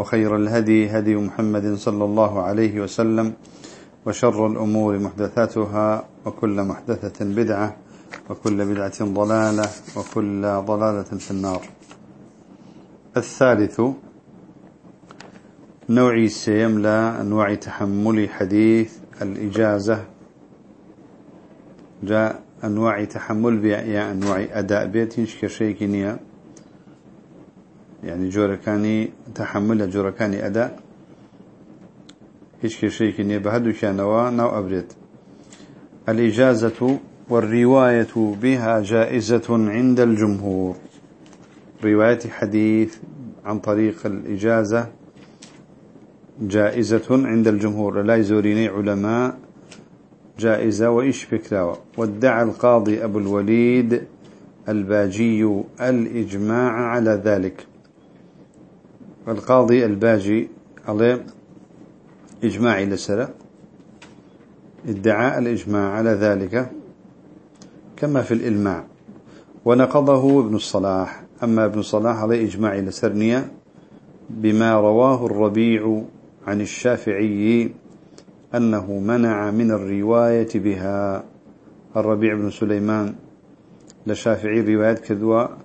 وخير الهدي هدي محمد صلى الله عليه وسلم وشر الأمور محدثاتها وكل محدثة بدعة وكل بدعة ضلالة وكل ضلالة في النار. الثالث نوعي السيم لا أنواع تحمل حديث الإجازة. جاء أنواع تحمل بيا أنواع أداء بيتين كشيكينيا يعني جوركاني تحمل جوركاني أداء. هيش كشيك نية بهدو كانوا نو أبرد الإجازة والرواية بها جائزة عند الجمهور. رواية حديث عن طريق الإجازة جائزة عند الجمهور. لا يزوريني علماء جائزة وإيش فكرة. وادعى القاضي أبو الوليد الباجي الإجماع على ذلك. القاضي الباجي عليه إجماعي لسرة ادعاء الإجماع على ذلك كما في الإلماع. ونقضه ابن الصلاح. أما ابن الصلاح عليه إجماعي لسرنية بما رواه الربيع عن الشافعي أنه منع من الرواية بها. الربيع بن سليمان لشافعي روايات كذوة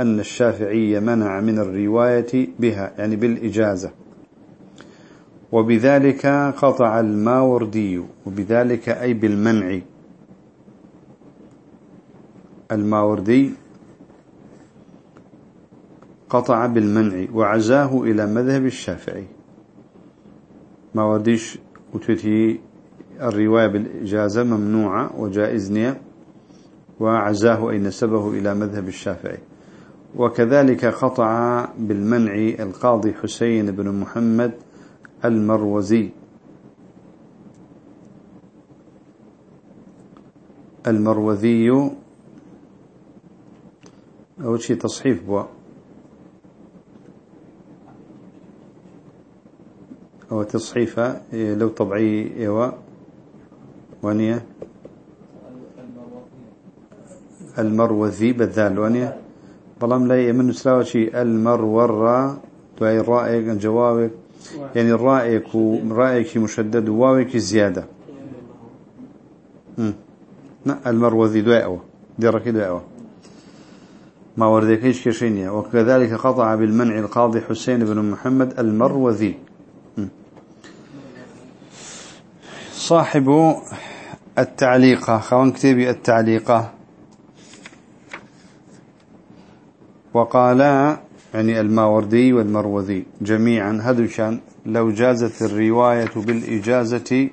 أن الشافعي منع من الرواية بها يعني بالإجازة. وبذلك قطع الماوردي وبذلك أي بالمنع. الماوردي قطع بالمنع وعزاه إلى مذهب الشافعي. ماورديش وتتي الرواية بالإجازة ممنوعة وجائزنية وعزاه أي نسبه إلى مذهب الشافعي. وكذلك قطع بالمنع القاضي حسين بن محمد المروزي. المروذي أو شيء تصحيف بوا. أو تصحيفة لو طبعي إيوا ونية المروذي بالذال ونية ظلام لا يمن سلاوة شيء المرورة تواي الرائق جوابك. يعني رأيك رأيك مشدد واوك زيادة. لا المروذي دواء درك دواء ما وردكيش كشينيا وكذلك قطع بالمنع القاضي حسين بن محمد المروذي صاحب التعليقة خوان كتابي التعليقة. وقالا يعني الماوردي والمروذي جميعا هذا لو جازت الرواية بالإجازة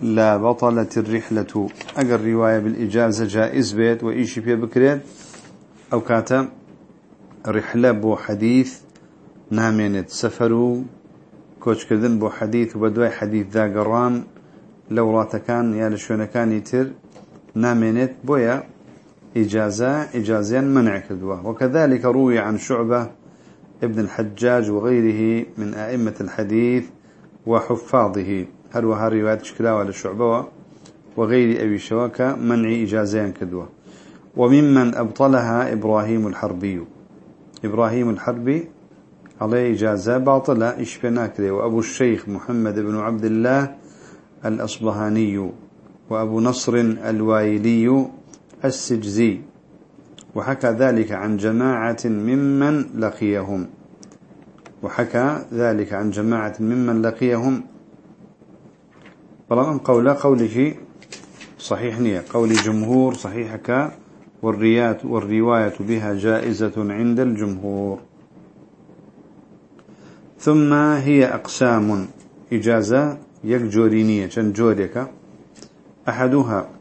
لا بطلت الرحلة. أجر رواية بالإجازة جائز بيت وإيشي في بكريت أو كاتا رحلة بو حديث نامينت سفروا كوش كذن بو حديث وبدوي حديث ذا قران لو راتكان يا لشون كان يتر نامينت بويا إجازة إجازة منع كدوة. وكذلك روي عن شعبة ابن الحجاج وغيره من أئمة الحديث وحفاظه. هل وها رواية شكلاوة للشعبة وغير أبي شواكة منع إجازين كدوة. وممن أبطلها إبراهيم الحربي. إبراهيم الحربي عليه إجازة باطلة إشبناكري وأبو الشيخ محمد بن عبد الله الأصبهاني. وأبو نصر الوايلي السجزي. وحكى ذلك عن جماعة ممن لقيهم. وحكى ذلك عن جماعة ممن لقيهم. طالما قول قوله صحيح نية. قول جمهور صحيحك والريات والرواية بها جائزة عند الجمهور. ثم هي أقسام. إجازة. يكجورينية جوريك. أحدها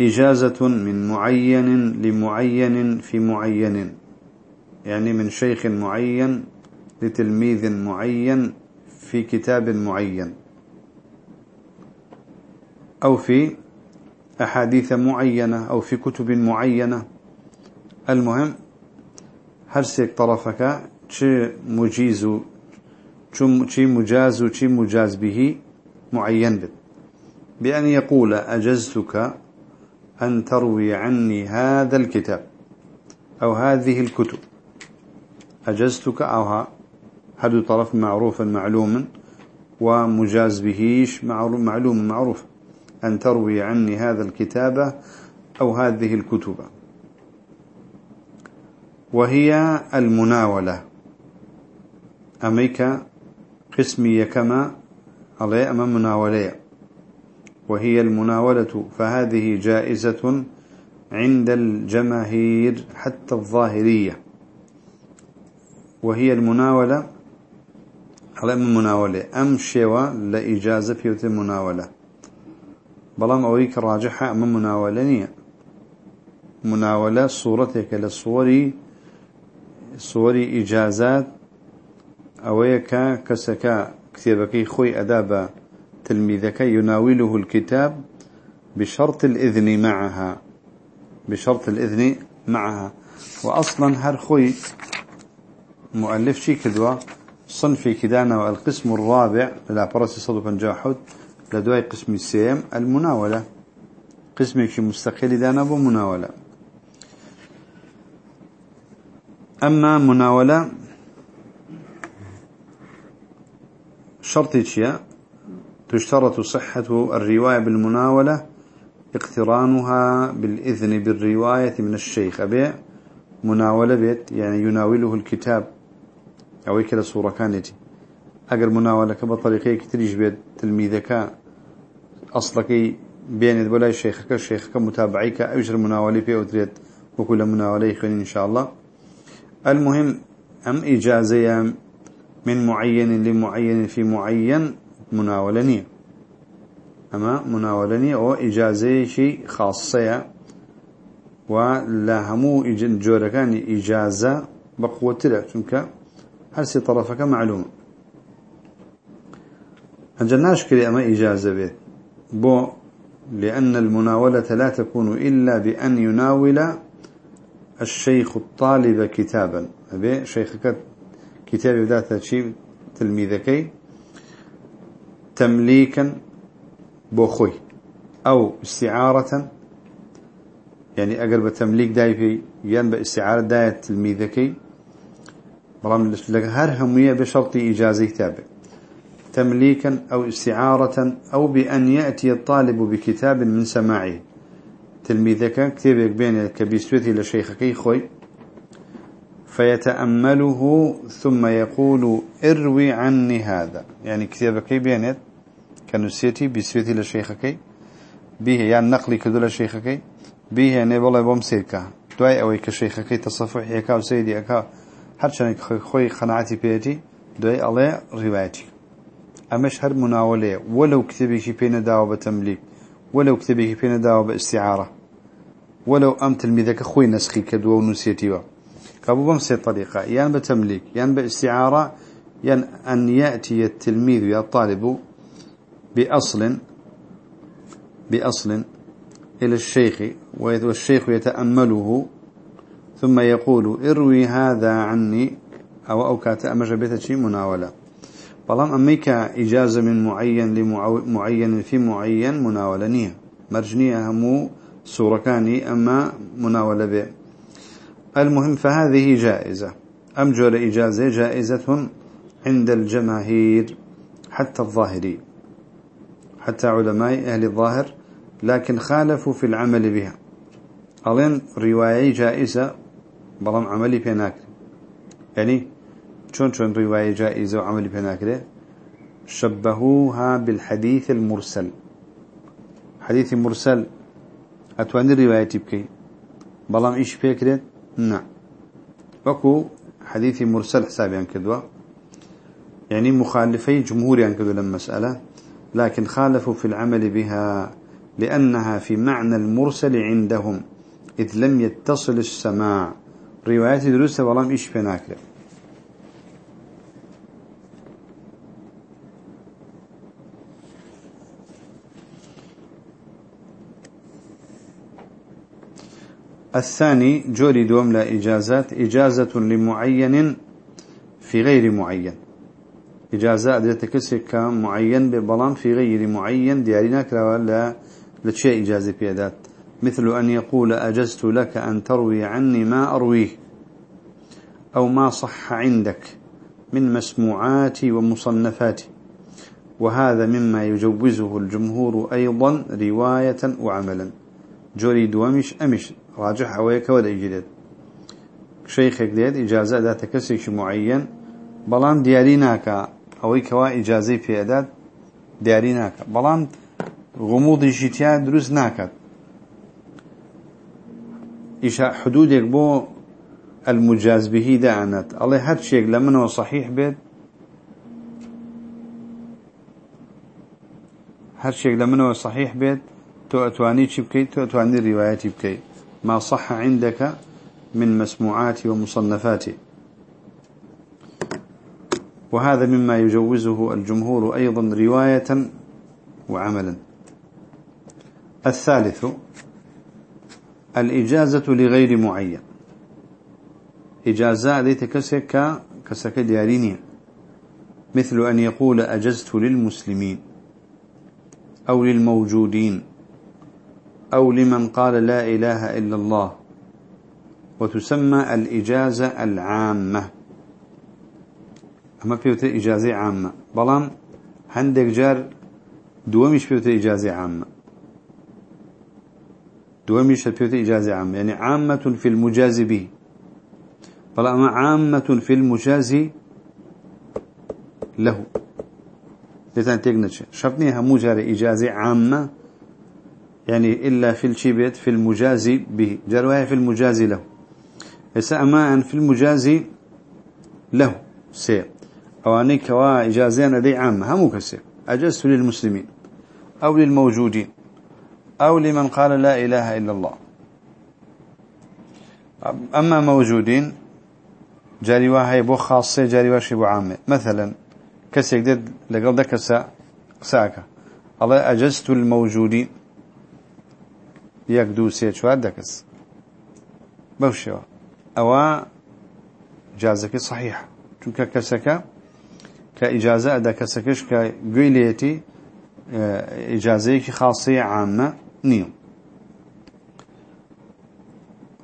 إجازة من معين لمعين في معين. يعني من شيخ معين لتلميذ معين في كتاب معين. أو في أحاديث معينة أو في كتب معينة. المهم هرسك طرفك شي مجيز شي مجاز شي مجاز به معين بأن يقول أجزتك أن تروي عني هذا الكتاب أو هذه الكتب. أجزتك أو هذا طرف معروفا معلوما ومجاز بهيش معلوم معروف. أن تروي عني هذا الكتاب أو هذه الكتب. وهي المناولة. أميك قسمي كما علي أمام مناولية وهي المناولة فهذه جائزة عند الجماهير حتى الظاهرية. وهي المناولة على مناولة أم شوى لإجازة في المناولة. بلام أوريك راجحة أم مناولة نية. مناولة صورتك للصوري صوري إجازات أويك كسكا كتابك خوي أداب تلميذك يناوله الكتاب بشرط الإذن معها. بشرط الإذن معها. وأصلا هر خوي مؤلف شي كدوة؟ صنفي كدانا والقسم الرابع لا برسي صدو بنجاحد لدواي قسم السيم المناولة. قسمك مستقل دانا بمناولة أما مناولة شرطي شيء؟ تشترط صحة الرواية بالمناولة اقترانها بالإذن بالرواية من الشيخ. أبي مناولة بيت يعني يناوله الكتاب. أو كلا صورة كانت أقر مناولة بطريقة كتريج بيت تلميذك أصلك بين ولا شيخك شيخك متابعيك أجر مناولة في أوتريت وكل مناولة إن شاء الله. المهم أم إجازة من معين لمعين في معين مناولنية أما مناولنية أو إجازة شيء خاصة ولا همو إجازة بقوة لا چونك هرسي طرفك معلوم أجلناش كري أما إجازة بيت بو لأن المناولة لا تكون إلا بأن يناول الشيخ الطالب كتابا. أبي شيخك كتاب ذات شيء تلميذكي؟ تمليكا بوخوي أو استعارة يعني أقرب تمليك داي في ينبأ استعارة داية تلميذكي برام لك هر همية بشرط إجازة كتابة. تمليكا أو استعارة أو بأن يأتي الطالب بكتاب من سماعه. تلميذك كتابك بين كبيسوتي لشيخك خوي. فيتأمله ثم يقول اروي عني هذا. يعني كتابك بينت كنسيتي بسوتي لشيخك به يعني نقلي كدول لشيخك به يعني والله بمسيرك دواي أوي كشيخك تصفح. يكا وسيدي اكا هرچنك خوي قناعتي بيتي دواي الله روايتي. أمش هر مناولة ولو كتابك بين داوة بتمليك ولو كتابك بين داوة باستعارة ولو أم تلميذك خوي نسخي كدوا ونسيتي كابو بمسي طريقة. يان بتمليك. يان باستعارة. يان أن يأتي التلميذ يا الطالب بأصل بأصل إلى الشيخ والشيخ يتأمله ثم يقول اروي هذا عني أو أو كأتأمج بيتشي مناولة. بلام أميك إجازة من معين لمعين في معين مناولة نية. مرجنية همو سورة كاني أما مناولة به المهم فهذه جائزة. أمجر إجازة جائزة عند الجماهير حتى الظاهري. حتى علماء أهل الظاهر لكن خالفوا في العمل بها. ألين رواية جائزة بلام عملي بيناك يعني شون شون رواية جائزة وعملي بيناك شبهوها بالحديث المرسل. حديث مرسل. أتواني رواية بكي بلام إيش فكرة نعم. وكو حديث مرسل حسابي عن كدوة يعني مخالفي جمهوري عن كدوة للمسألة. لكن خالفوا في العمل بها لأنها في معنى المرسل عندهم إذ لم يتصل السماع. روايات دروسة ولم إيش بناك الثاني جوري دوم لا إجازات. إجازة لمعين في غير معين. إجازة أدريت كسك معين ببلان في غير معين ديارنا كلا لا لشيء إجازة بيادات مثل أن يقول أجزت لك أن تروي عني ما أرويه أو ما صح عندك من مسموعاتي ومصنفاتي. وهذا مما يجوزه الجمهور أيضا رواية وعملا. جوري دوامش أمش راجح أويك ولا يجدد. شيخك ديد إجازة ذات كسيش معين بلان دياريناك أويك وا إجازة في أداد دياريناك بلان غموض جيتيا دروس ناكت إيشا حدودك بو المجاز به دعنت الله هاد شيء لمنه صحيح بيت هر شيء لمنه صحيح بيت تو أتواني تبكي تو أتواني رواياتي بكي ما صح عندك من مسموعاتي ومصنفاتي وهذا مما يجوزه الجمهور أيضا رواية وعملا. الثالث الإجازة لغير معين. إجازة ذي تكسك كسك دياريني مثل أن يقول أجزت للمسلمين أو للموجودين أو لمن قال لا إله إلا الله. وتسمى الإجازة العامة. أما بيوتي إجازة عامة. بلان عندك جار دوامش بيوتي إجازة عامة. دوامش بيوتي إجازة عامة. يعني عامة في المجاز به. بلان عامة في المجاز له. لتان تيجنتش شرطني همو جاري إجازة عامة. يعني إلا في الشبيت في المجاز به. جرواها في المجاز له. هسا أما في المجاز له. سير. أواني كوا إجازين لدي عامة. همو كسير أجزت للمسلمين أو للموجودين أو لمن قال لا إله إلا الله. أما موجودين جاري واحد بو خاصة جاري واحد بو عامة. مثلا كسيك دد لقل ده كسا قساك الله أجزت الموجودين يك سيد شوار دكس بوشوا. أو جازك صحيح چونك كسك كإجازة أدا كسكش كقيليتي آه، إجازيك خاصية عامة نيو.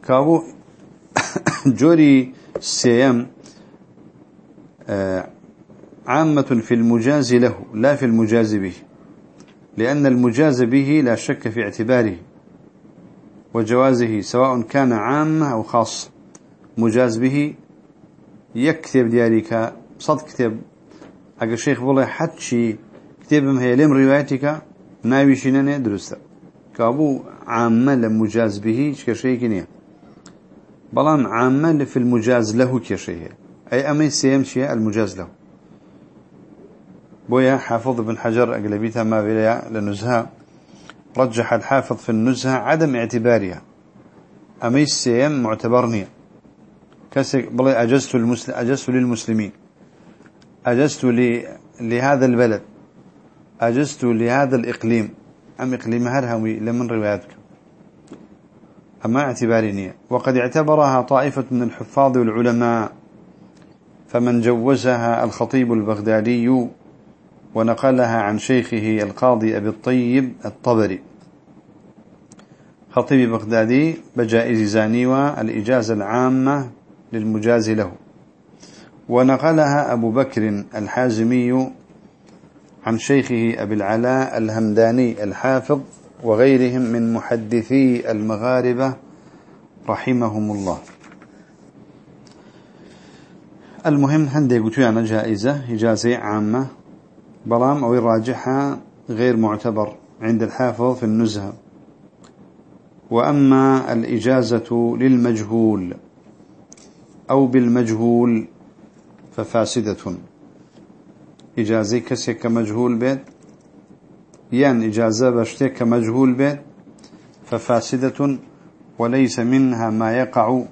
كابو جوري سيم آه، عامة في المجاز له لا في المجاز به. لأن المجاز به لا شك في اعتباره وجوازه سواء كان عامة أو خاص. مجاز به يكتب دياريك صد كتاب أقل شيخ بولا حتشي كتابهم هي لم روايتك ناويشيناني درستا كابو عامة لمجاز به كشيء كنية بلان عامة في المجاز له كشيء أي أمي سيم شيء المجاز له بويا حافظ بن حجر أقلبيتها ما بلا لنزهة رجح الحافظ في النزهة عدم اعتبارها أمي السيم معتبرني كسك بلي أجزت, المسل... أجزت للمسلمين أجزت. لهذا البلد. أجزت لهذا الإقليم. أم إقليم هرهوي لمن رواياتك؟ أما اعتبارني وقد اعتبرها طائفة من الحفاظ والعلماء فمن جوزها الخطيب البغدادي ونقلها عن شيخه القاضي أبي الطيب الطبري. خطيب بغدادي بجائز زانيوة الإجازة العامة للمجاز له. ونقلها أبو بكر الحازمي عن شيخه أبي العلاء الهمداني الحافظ وغيرهم من محدثي المغاربة رحمهم الله. المهم هندي قلت جائزة إجازة عامة بلام أو الراجحة غير معتبر عند الحافظ في النزهة. وأما الإجازة للمجهول أو بالمجهول ففاسدة. إجازة كسي كمجهول بيت يعني إجازة بشتي كمجهول بيت ففاسدة. وليس منها ما يقع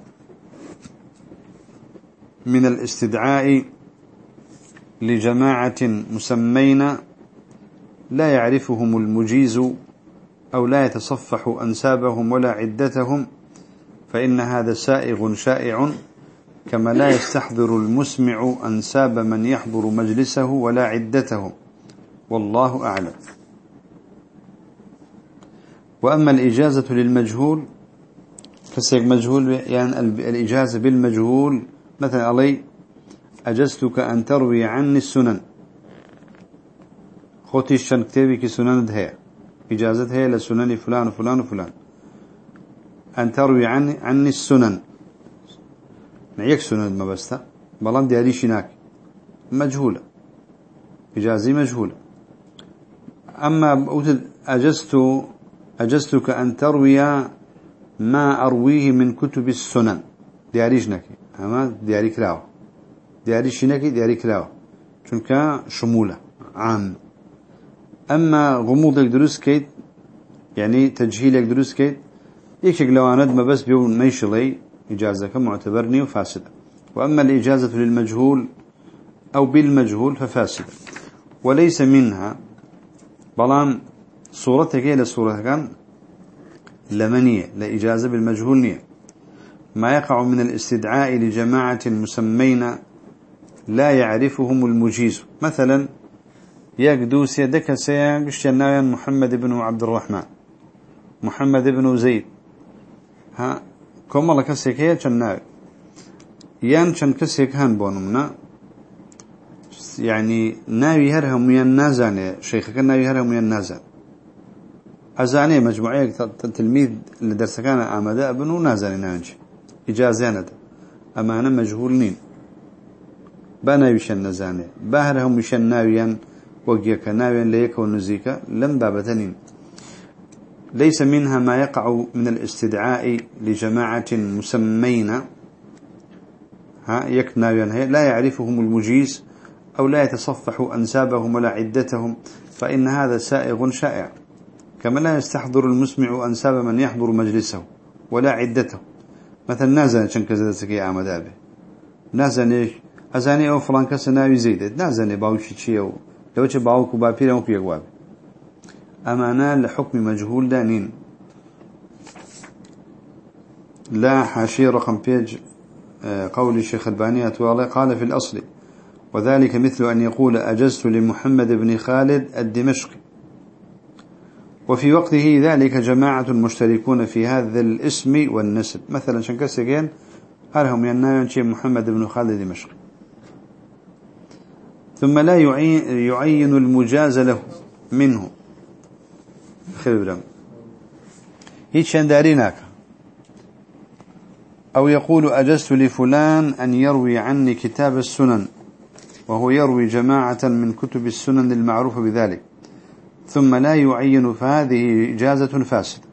من الاستدعاء لجماعة مسمين لا يعرفهم المجيز أو لا يتصفح أنسابهم ولا عدتهم فإن هذا سائغ شائع. كما لا يستحضر المسمع أنساب من يحضر مجلسه ولا عدته. والله أعلم. وأما الإجازة للمجهول فسيق مجهول يعني الإجازة بالمجهول مثلا علي أجزتك أن تروي عني السنن. خوتي الشن كتابك سنن هي. إجازة هي لسنن فلان وفلان وفلان. أن تروي عني عني السنن. معيك سنن ما بستا بلان ديالي شناك مجهولة. إجازة مجهولة. أما أجزت أجزتك أن تروي ما أرويه من كتب السنن. دياري جنكي أما دياري كلاو دياري شنكي دياري كلاو چونك شمولة. عام. أما غموضك دروس كيت يعني تجهيلك دروس كيت يكشك لواند ما بس بيو ميشلي إجازة معتبرني وفاسدة. وأما الإجازة للمجهول أو بالمجهول ففاسدة. وليس منها بلان صورتك إلى صورة كان لمنية لإجازة بالمجهول نية. ما يقع من الاستدعاء لجماعة مسمين لا يعرفهم المجيز. مثلا يقدو سيدك سيقشتنا محمد بن عبد الرحمن محمد بن زيد. ها کۆمەڵە کەسێک هەیە چەند ناوێت یان چەند کەسێک هەن بۆ نمە یعنی ناوی هەر هەمویان نازانێ شەیخەکە ناوی هەر هەمویان نازان. ئەزانێ مجموعەیەک تلمید لە دەرسەکانە ئامادە ئەبن و نازانێ ناوچی ئیجازیانەدا ئەمانە مەجهول نین. با ناویشان نەزانێ. با هەر هەمووشان ناویان وەک یەکە ناوێن لە یەکەوە نزیکە لەم بابەتە نین. ليس منها ما يقع من الاستدعاء لجماعة مسمين. ها يك ناويا لا يعرفهم المجيز أو لا يتصفح أنسابهم ولا عدتهم فإن هذا سائغ شائع. كما لا يستحضر المسمع أنساب من يحضر مجلسه ولا عدته. مثلا نازل شنك زدتك يا عمد أبي. نازل إيش أزاني أو فلان ناوي زيد نازل باوشي شيء لو تش باوك وبابير أو بيقواب أمانا لحكم مجهول دانين. لا حاشية رقم بيج آه، قول الشيخ الباني أتوالي قال في الأصل وذلك مثل أن يقول أجزت لمحمد بن خالد الدمشقي وفي وقته ذلك جماعة مشتركون في هذا الاسم والنسب. مثلا شنكسجين هرهم ينايون شيء محمد بن خالد دمشق؟ ثم لا يعين المجاز له منه. خبرا هيك شنداريناك أو يقول أجزت لفلان أن يروي عني كتاب السنن وهو يروي جماعة من كتب السنن المعروفة بذلك ثم لا يعين فهذه إجازة فاسدة.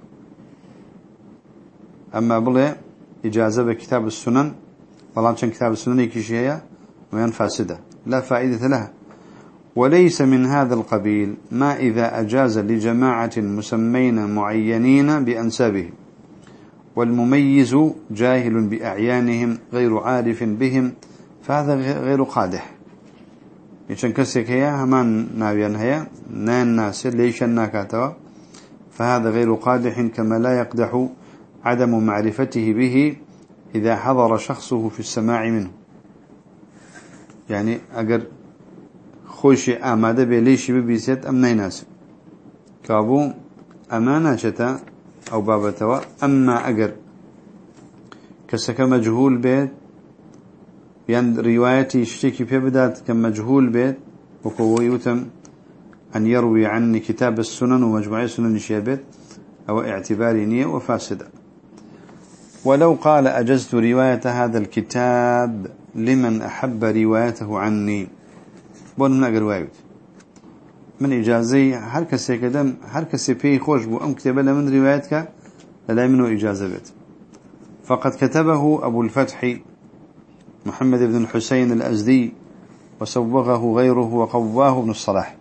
أما بلي إجازة بكتاب السنن والله كتاب السنن يكشيها وين فاسدة لا فائدة لها. وليس من هذا القبيل ما إذا أجاز لجماعة مسمين معينين بأنسابهم والمميز جاهل بأعيانهم غير عارف بهم فهذا غير قادح. يشن كسك هي همان ناويان هي نان ناس ليش الناكاتوا فهذا غير قادح كما لا يقدح عدم معرفته به إذا حضر شخصه في السماع منه. يعني أجر خوش آماده به ليش ببيسيت أم نيناس كابو أمانة شتا أو بابتوا أما أجر كسك مجهول بيت يعني روايتي اشتكي في بدات كمجهول بيت وكو يتم أن يروي عني كتاب السنن ومجموعي السنن شيبت أو اعتباري نية وفاسدة ولو قال أجزت رواية هذا الكتاب لمن أحب روايته عني من أقر وايد من إجازي هر كسي كدم هر كسي فيه خوش بو أم كتب من روايتك لا منه إجازة بيت فقد كتبه أبو الفتح محمد بن الحسين الأزدي وسوغه غيره وقواه ابن الصلاح.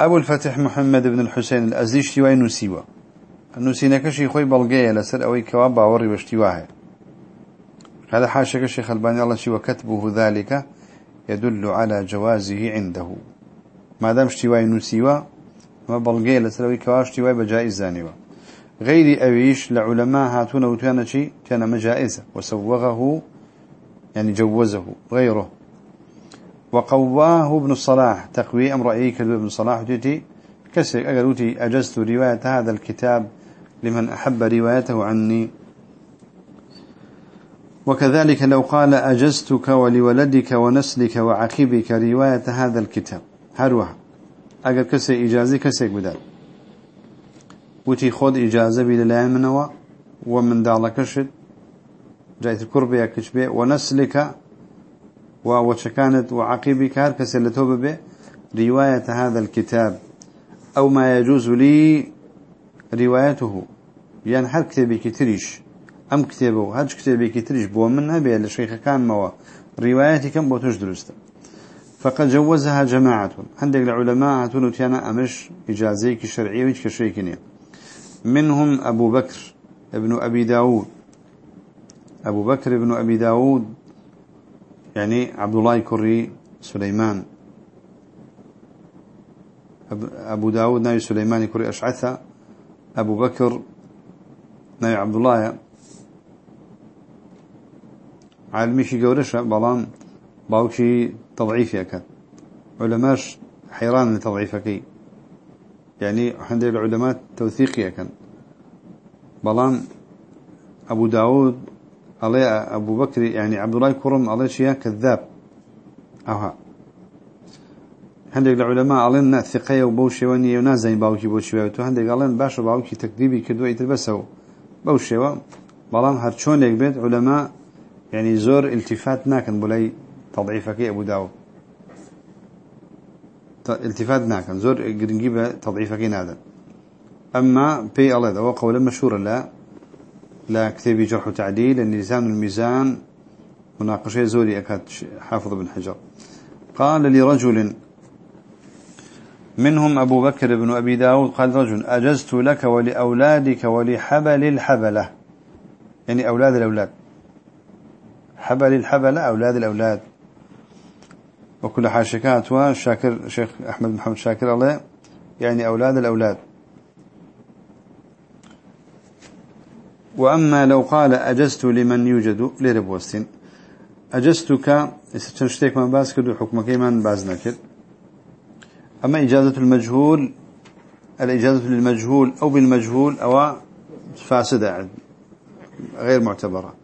أبو الفتح محمد بن الحسين الأزدي اشتواي نسيوه النسينا كشي خوي بلغية لسر أوي كواب باوري واشتواه. هذا حاشا كشيخ الباني الله شي وكتبه ذلك. يدل على جوازه عنده. ما دام اشتواي نسيوه ما بلغية لسر أوي كواب اشتواي بجائز زانيوه غير أبيش لعلماء هاتون وكان شيء كان مجائزة وسوغه يعني جوزه غيره وقواه ابن الصلاح تقوي أمر أيك ابن الصلاح وتيتي كسر أقلوتي أجزت رواية هذا الكتاب لمن أحب روايته عني وكذلك لو قال أجزتك ولولدك ونسلك وعقبك رواية هذا الكتاب. هروها. أقل كسي إجازي كسي بدال وتي خود إجازة بلا منوا ومن دالك شد. جايت الكربية كشبه ونسلك وشكانت وعقبك هركس اللي توب به رواية هذا الكتاب. أو ما يجوز لي روايته يعني هر كتابي كتريش أم كتابه. هج كتابي كتريش بو منها بيه لشيخ كان موا. روايتي كم بوتوش درسته فقد جوزها جماعة. عندك العلماء هتونو تيانا أمش إجازيك شرعية ويش كشريكني منهم أبو بكر ابن أبي داود. أبو بكر ابن أبي داود. يعني عبد الله كري سليمان أبو داود ناي سليمان كري أشعثة. أبو بكر ناي عبد الله بلان باوكي تضعيف يكاد علماش حيران لتضعيفك يعني عند العلماء توثيقية كان بلان أبو داود علي أبو بكر يعني عبد الله كرم علي شيء كذاب. أوها هندق العلماء علينا ثقية وبوشي وني ونازين باوكي بوشي وتو هندق علينا باش باوكي تكذيبي كدوا يتلبسوا بوشي بلان هرشون لك بيت علماء يعني زور التفات ناكن بلاي تضعيفك أبو داود. التفات ناكن زور قرنجيبه تضعيفك هذا أما بي الله ده وقولا مشهورا لا لا كتابي جرح وتعديل لسان الميزان مناقشة زوري أكاد حافظ بن حجر. قال لرجل منهم أبو بكر بن أبي داود قال رجل أجزت لك ولأولادك ولحبل الحبلة. يعني أولاد الأولاد. حبل الحبلة أولاد الأولاد. وكل حاشكات وشاكر شيخ أحمد محمد شاكر الله يعني أولاد الأولاد. وأما لو قال أجزت لمن يوجد لربوستين أجزتك استشتيك من باس كدو حكمك من باز نكر أما إجازة المجهول الإجازة للمجهول أو بالمجهول أو فاسدة غير معتبرة.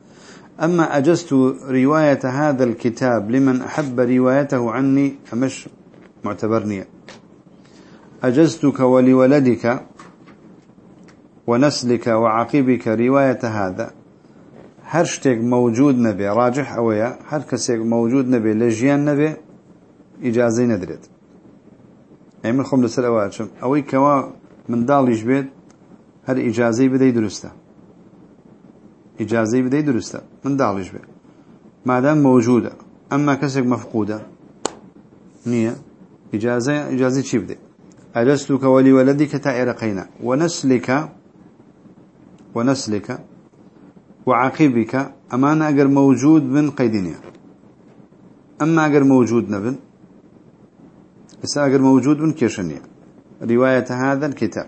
أما أجزت رواية هذا الكتاب لمن أحب روايته عني فمش معتبرني. أجزتك ولولدك ونسلك وعقبك رواية هذا. هرشتك موجود نبي راجح أويا هر كسيك موجود نبي لجيان نبي إجازي ندرت أي من خمس الأوات شم أوي كوا من دال يجبيت هر إجازي بدي درسته إجازي بدي درسته من دال يجبيت ما دام موجودة أما كسيك مفقودة. نية إجازة إجازة شي بدي؟ أجلستك ولولدك تائرقين. ونسلك ونسلك. وعقبك أمان أجر موجود من قيدنيا أما أجر موجود نبن بس أجر موجود من كيشنيا رواية هذا الكتاب.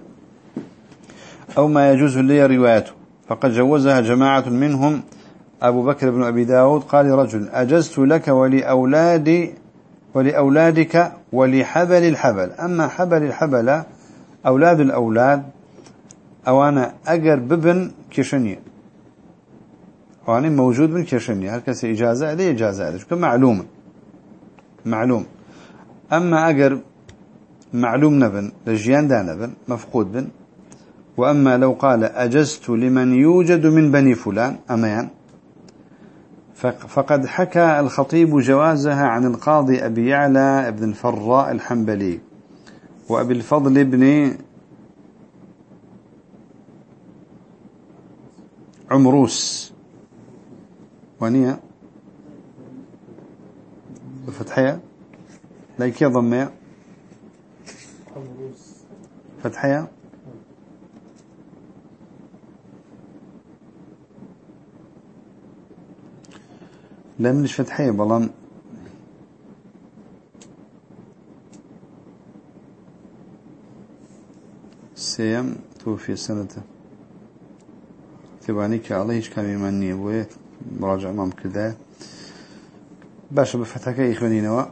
أو ما يجوز لي روايته. فقد جوزها جماعة منهم أبو بكر بن أبي داود قال رجل أجزت لك ولأولادي ولأولادك ولحبل الحبل. أما حبل الحبل أولاد الأولاد أوانا أجر ببن كشنية أوانا موجود من كشنية هل كسي إجازة هذه إجازة هذه معلوم. معلوم. أما أجر معلوم نبن لجيان دا نبن مفقود بن وأما لو قال أجزت لمن يوجد من بني فلان أميان فقد حكى الخطيب جوازها عن القاضي أبي يعلى ابن الفراء الحنبلي وأبي الفضل بن عمروس. ونية؟ بفتحية ليكي ضمية. فتحية؟ لا منش فتحية بلان سيم توفي سنته تباني كالله هيش كلمة منية بوي مراجع مام كده باش بفتحك إخوانينا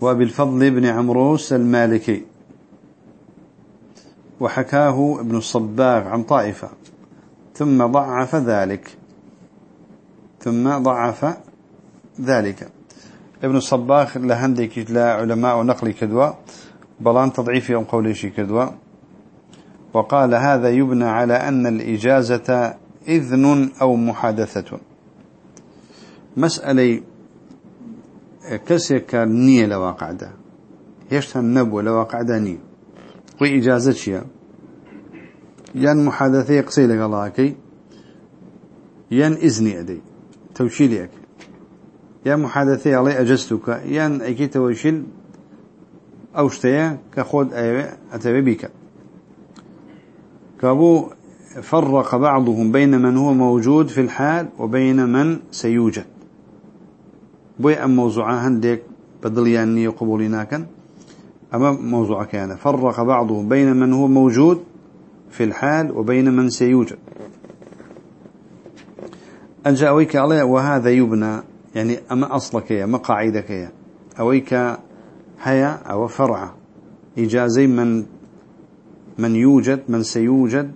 وبالفضل بن عمروس المالكي وحكاه ابن الصباغ عن طائفة. ثم ضعف ذلك. ثم ضعف ذلك. ابن الصباغ لهندك لا علماء ونقل كدوى بلان تضعيف يوم قوليشي كدوى وقال هذا يبنى على أن الإجازة إذن أو محادثة. مسألة كسيك نية لواقع ده يشتن نبو لواقع ده نية. قوي إجازة شيء ين محادثة يقصي لك الله كي ين إذني أدي. توشيلي أكي يا محادثة علي أجزتك. ين أكي توشيل أوشتيا كخود أتبي بك كابو فرق بعضهم بين من هو موجود في الحال وبين من سيوجد. بوي أم موضوعها هنديك بدلياني قبولنا كان. أما موضوع كان فرق بعضهم بين من هو موجود في الحال وبين من سيوجد. أنجا أويك عليه وهذا يبنى يعني أما أصلك يا ما قاعدك يا. أويك هيا أو فرع إجازي من من يوجد من سيوجد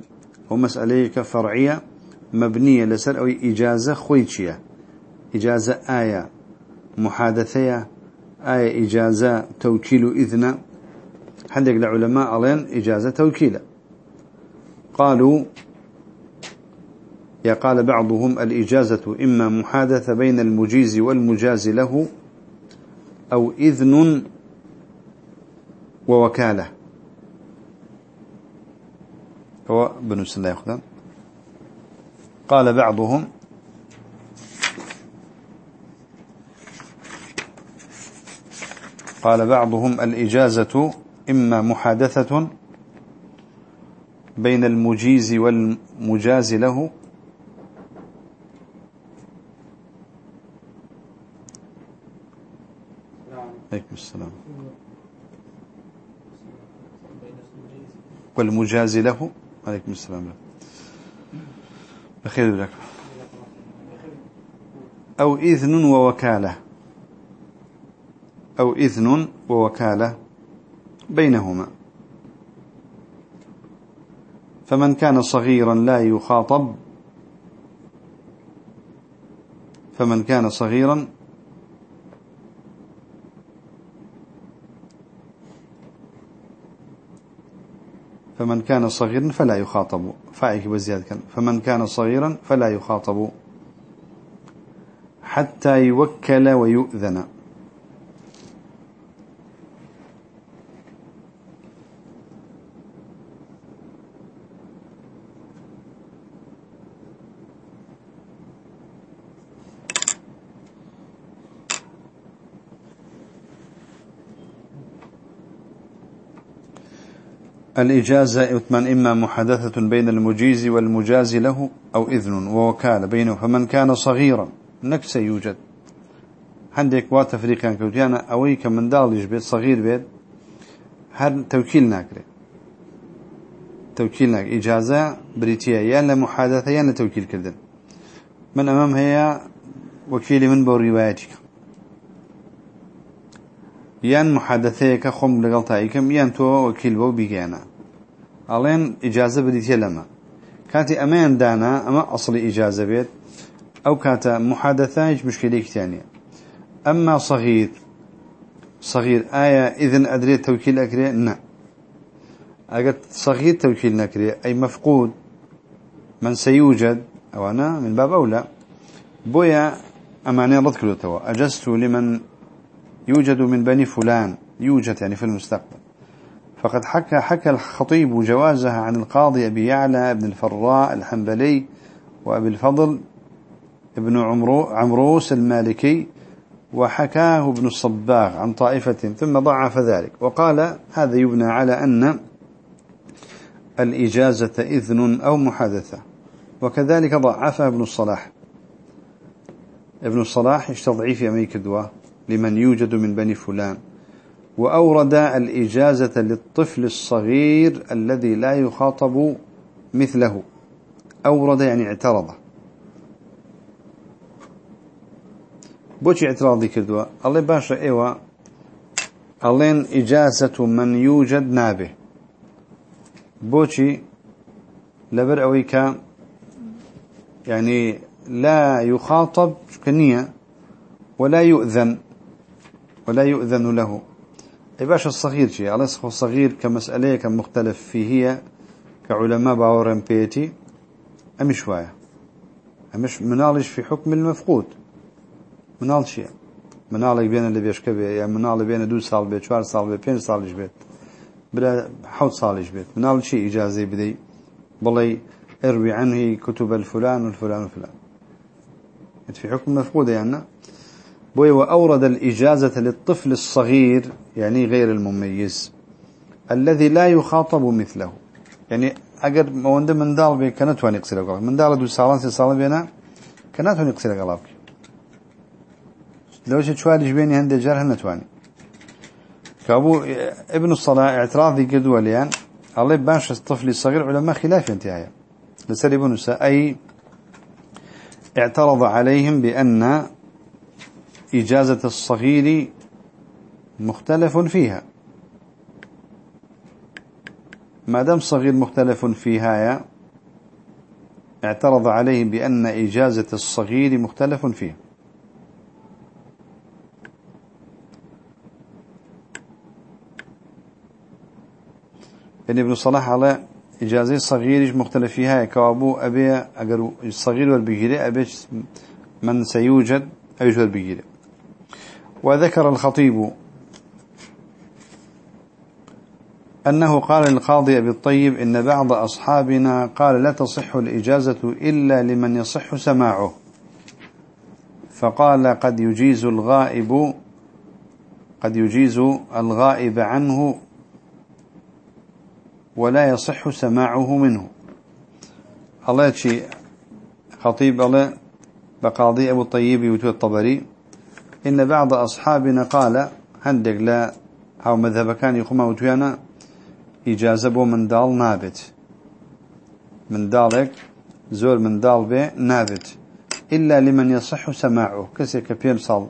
ومسألة كفرعية مبنية لسر أو إجازة خويتشية إجازة آية محادثة آية إجازة توكيل إذن. عندك العلماء ألين إجازة توكيل. قالوا قال بعضهم الإجازة إما محادثة بين المجيز والمجاز له أو إذن ووكالة. هو بن سنة يأخذ قال بعضهم قال بعضهم الإجازة إما محادثة بين المجيز والمجاز له عليكم السلام. والمجاز له. عليكم السلام. بخير لك. أو إذن ووكالة. أو إذن ووكالة بينهما. فمن كان صغيرا لا يخاطب. فمن كان صغيرا فمن كان صغيرا فلا يخاطب. فاعك بزيادة كان فمن كان صغيرا فلا يخاطب. حتى يوكل ويؤذن. الإجازة من إما محادثة بين المجيز والمجاز له أو إذن ووكالة بينه. فمن كان صغيرا نكس يوجد عندك واتفريقا كوتيانا أويك من دالج بيت صغير بيت هر توكيل ناكري؟ توكيل ناك إجازة بريتيا يا لمحادثة يا لتوكيل كردن. من أمام هي وكيل من بو روايتك يان محادثيك خم لقلتايكم يان تو وكيل بو بيجانا ألين إجازة بديتي لما. كانت أمان دانا أما أصل إجازة بيت. أو كانت محادثة هيش مشكلة ثانية أما صغير صغير آية إذن أدري توكيل أكري؟ نعم أقد صغير توكيل نكري أي مفقود. من سيوجد أنا من باب أولى. بويا أماني رد كله أجزت لمن يوجد من بني فلان يوجد يعني في المستقبل. فقد حكى حكى الخطيب جوازها عن القاضي أبي يعلى بن الفراء الحنبلي وأبي الفضل ابن عمرو عمروس المالكي وحكاه ابن الصباغ عن طائفة ثم ضعف ذلك. وقال هذا يبنى على أن الإجازة إذن أو محادثة. وكذلك ضعفها ابن الصلاح. ابن الصلاح اشتضعيف أميك الدواء لمن يوجد من بني فلان. وأورد الإجازة للطفل الصغير الذي لا يخاطب مثله. أورد يعني اعترض بوش اعتراضي كردوا؟ الله باشا أيوه ألين إجازة من يوجد نابه. بوشي لبر أويكا يعني لا يخاطب كنية ولا يؤذن. ولا يؤذن له. باش الصغير شيء على الصغير كمسألة كمختلف. فيه هي كعلماء باورن بيتي. أمش شوية أمش منالش في حكم المفقود. منال شيء منال بين اللي بيشكبه يعني منال بين دو سال بيت شوار سال بيت بين سالش بيت. بلا حوت سالش بيت. منال شيء إجازة بدي. بالله اروي عنه كتب الفلان والفلان والفلان. في حكم مفقود يعني؟ بوي وأورد الإجازة للطفل الصغير يعني غير المميز الذي لا يخاطب مثله. يعني أجر وند من دال بي كانت وان يقصر قلبك. من دال دو سالان سي سالان بينا كانت وان يقصر قلبك. لو شو شوالي جبيني هند جرح نتواني كابو ابن الصلاة اعتراضي قد وليان الله باش الطفل الصغير علماء خلاف انتهايا لسر ابن أي اعترض عليهم بأن إجازة الصغير مختلف فيها. ما دام صغير مختلف فيها اعترض عليه بأن إجازة الصغير مختلف فيه. يعني ابن صلاح على إجازة صغير مختلف فيها؟ كوابو أبي أجر الصغير والبجيرة أبي من سيوجد أيوجد البجيرة وذكر الخطيب أنه قال للقاضي أبي الطيب إن بعض أصحابنا قال لا تصح الإجازة إلا لمن يصح سماعه. فقال قد يجيز الغائب قد يجيز الغائب عنه ولا يصح سماعه منه. الله يتشي خطيب الله بقاضي أبو الطيب يوتو الطبري. إن بعض أصحابنا قال هندق لا هاو مذهب كان يخما وتويانا إجازة بو من دال نابت. من دالك زور من دال به نابت. إلا لمن يصح سماعه كسي كبير صال.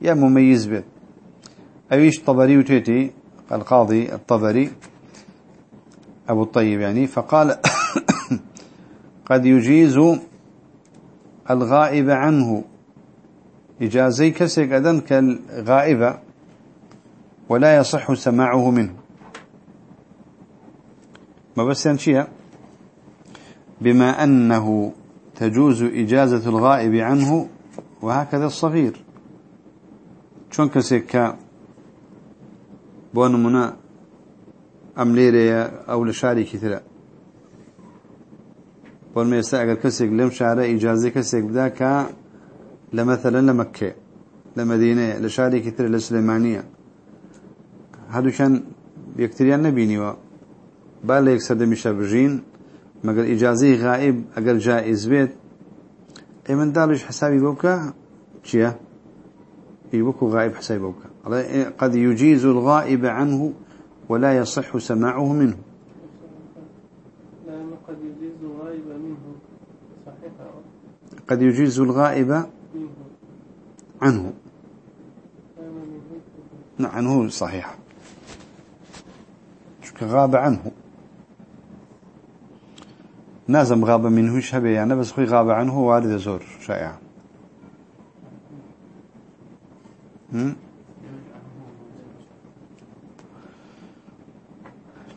يا مميز به أيش طبري وتيتي؟ القاضي الطبري أبو الطيب يعني فقال قد يجيز الغائب عنه. إجازي كسيك أذن كالغائبة ولا يصح سماعه منه. ما بس ينشيها؟ بما أنه تجوز إجازة الغائب عنه وهكذا الصغير. شون كسيك بون منا أم ليريا أو لشاري كثيرا بون ما يستأجر كسيك لم شعر إجازة كسيك بداك لمثلا لمكة لمدينة لشاري كثيرا لسليمانية. هادو كان يكتريان نبيني با لە یەکسەر دەمیشە بژین مەگەر ئیجازەی غائب ئەگەر جائز بێت ئێمە داڵش حسابی بۆ بکە چییە؟ وكو غائب حسابي بوكا. قد يجيز الغائب عنه ولا يصح سماعه منه. قد يجيز الغائب عنه. عنه صحيح. غاب عنه. نازم غاب منه شبه يعني بس خوي غاب عنه وارد زور شائع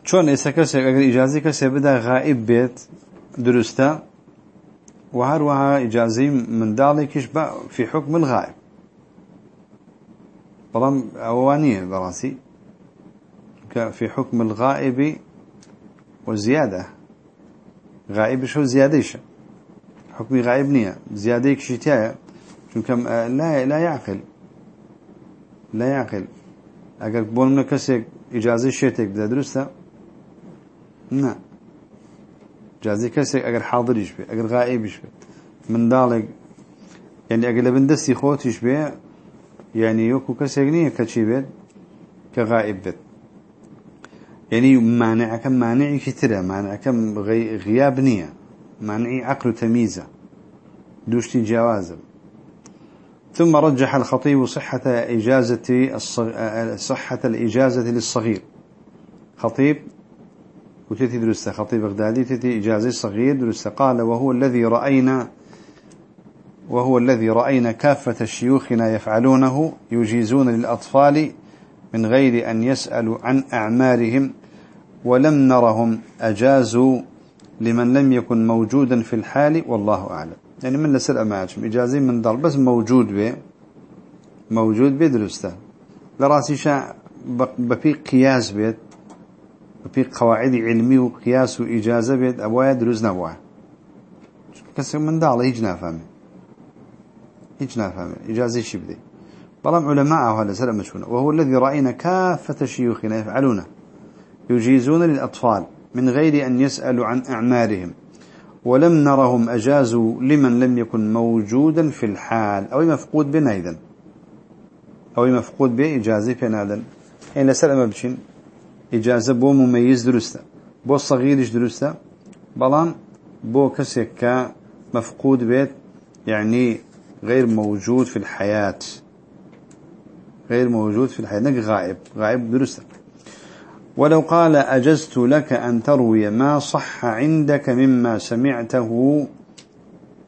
چون ئێستا کەسێک ئەگەر ئیجازی کەسێ بدا غائب بێت دروستە؟ و هەروەها ئیجازی منداڵێکیش بە في حكم الغائب. ئەوە نییە بەڕاستی في حكم الغائب وزيادة. غائب شو زيادة حكم غائب نية. زيادة كشتاية كم؟ آه، لا لا يعقل. لا يعقل. أجر بون من كسر إجازة شتك بده درسته إجازة كسر أجر حاضر يشبه أجر غائب يشبه. من دالك يعني أجر لبندسي خوت يشبه يعني يوكو كسر نية كشيبه كغائب بيت. يعني مانع كم مانع كتير مانع كم غي غياب نية مانع عقل تمييزه دوشتي جوازه. ثم رجح الخطيب صحة إجازة الصغ... صحة الإجازة للصغير. خطيب وتتي درسته خطيب بغدادي تتي إجازة صغير درسته قال وهو الذي رأينا وهو الذي رأينا كافة شيوخنا يفعلونه يجيزون للأطفال من غير أن يسألوا عن أعمارهم ولم نرهم أجازوا لمن لم يكن موجودا في الحال والله أعلم. يعني من لسر أماجم إجازي من ضل بس موجود به موجود به درسته. لرأسي شاء بفي قياس بيت. بفي قواعد علمي وقياس وإجازة بيت أبويا دروز نبوة. كسر من دال هيج نافهم هيج نافهم إجازة شي بدي بلام علماء هذا سلام مشهور. وهو الذي رأينا كافة شيوخنا يفعلونه. يجيزون للأطفال من غير أن يسألوا عن أعمارهم. ولم نرهم أجازوا لمن لم يكن موجودا في الحال. أو مفقود بنا إذن أو مفقود بإجازة في نادن يعني لسلام بشين إجازة بو مميز درسته. بو صغيرش درسته. بلان بو كسك مفقود بيت يعني غير موجود في الحياة غير موجود في الحياة نك غائب. غائب درسته. ولو قال أجزت لك أن تروي ما صح عندك مما سمعته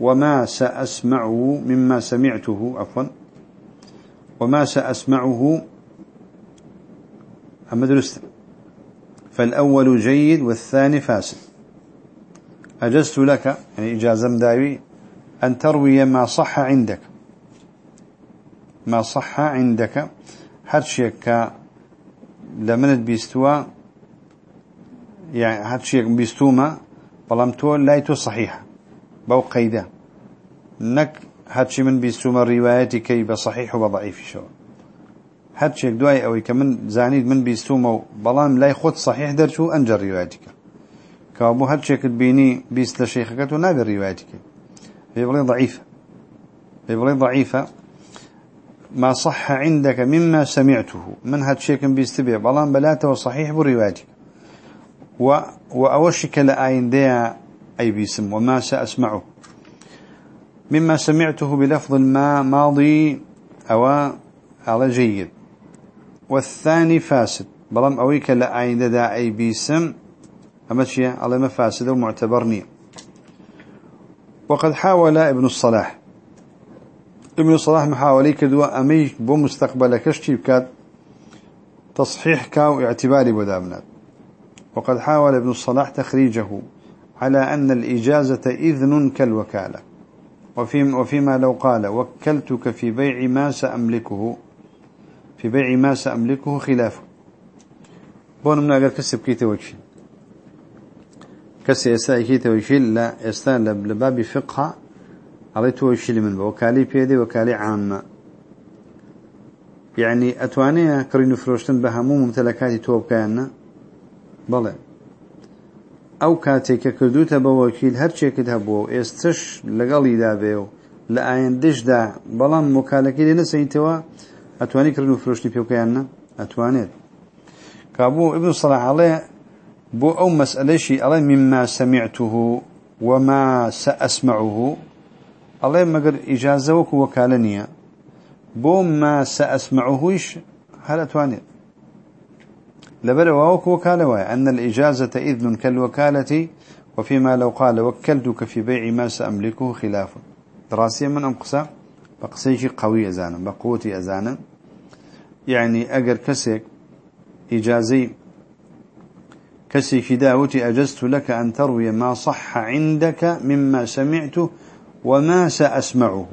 وما سأسمعه مما سمعته. عفوا. وما سأسمعه. أما درست فالأول جيد والثاني فاسد. أجزت لك يعني إجازة مداوي أن تروي ما صح عندك. ما صح عندك. هرشيك لمنت بيستوى يعني هرشيك بيستوما بلام تو لايتو صحيحة بو قيدة. نك هرشي من بيستوما روايتي كي بصحيح وبضعيف شو. هرشيك دواي أوي كمن زانيد من بيستوما بلام لا يخد صحيح درشو أنجر روايتك كابو هرشيك بيني بيست لشيخك ونابر روايتك بيبغي ضعيفة بيبغي ضعيفة ما صح عندك مما سمعته. من هاد شيء بيستبع بلان بلاته وصحيح بروايتك و وأوشك لآين ديا أي بيسم وما سأسمعه. مما سمعته بلفظ ما ماضي أو على جيد والثاني فاسد. بلام أويك لآين دا أي بيسم. أما شيء على مفاسد ومعتبرني وقد حاول ابن الصلاح. ابن الصلاح محاولي كدوا أمي بو مستقبل كشتي بكات تصحيح كاو اعتباري بدامنات. وقد حاول ابن الصلاح تخريجه على أن الإجازة إذن كالوكالة. وفي وفيما لو قال وكلتك في بيع ما سأملكه في بيع ما سأملكه خلافه. بون من أقل كسب كي توجه كسي يستاء كي توجه لا يستاء لباب فقه علي توجه من وكالي بيدي وكالي عامة يعني أتواني كرينو فروشتن بهمو ممتلكاتي توب كأنه بەڵێ. ئەو کاتێککە کردوتە بە وەکیل هەرچێکت هەبوو ئێستش لەگەڵیدا بێ و لە ئایندشدا بەڵام مکالەکەی لێ نەسەیتەوە ئەتوانی کردن و فرۆشتی پێوکیانە ئەتوانێت کابوو ابن صلاح عليه بو أو مسألة شيء الله مما سمعته وما سأسمعه. الله مقر إجازة وكالنية. بو ما سأسمعه إيش هل أتوانيت لبل ووك وكالة أن الإجازة إذن كالوكالة وفيما لو قال وكلتك في بيع ما سأملكه خلاف. دراسيا من أنقصى بقسيش قوي أزانا بقوتي أزانا يعني أجر كسك إجازي كسي داوتي أجزت لك أن تروي ما صح عندك مما سمعته وما سأسمعه.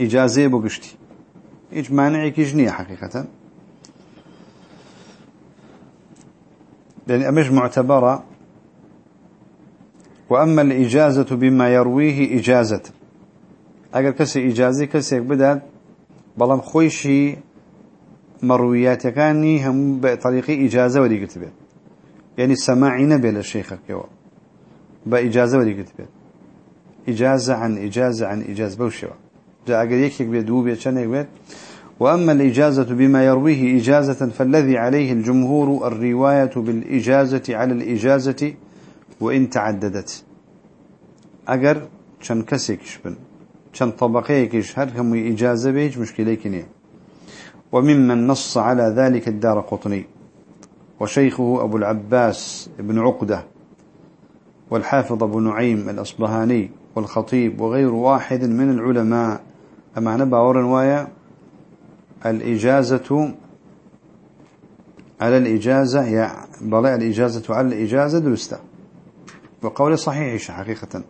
إجازي بقشتي إيش مانعك جنية حقيقة لأن أمش معتبرة وأما الإجازة بما يرويه إجازة. أقل كسي إجازي كسي بدأت بلام خويشي مرويات كاني هم بطريق إجازة ودي كتبت يعني سماعي نبي للشيخ كيوا بإجازة ودي كتبت إجازة عن إجازة عن إجازة بوشوا جاء أقل يكيك بيدو بيتشان يقبت وأما الإجازة بما يرويه إجازة فالذي عليه الجمهور الرواية بالإجازة على الإجازة وإن تعددت. أجر شن كسيكش بن شن طبقيكش هر هم إجازة بيج مشكلة كنية وممن نص على ذلك الدار قطني. وشيخه أبو العباس بن عقدة والحافظ أبو نعيم الأصبهاني والخطيب وغير واحد من العلماء. أما نبا ورنوايا الإجازة على الإجازة يا بلاء الإجازة على الإجازة درسته وقول صحيح حقيقة.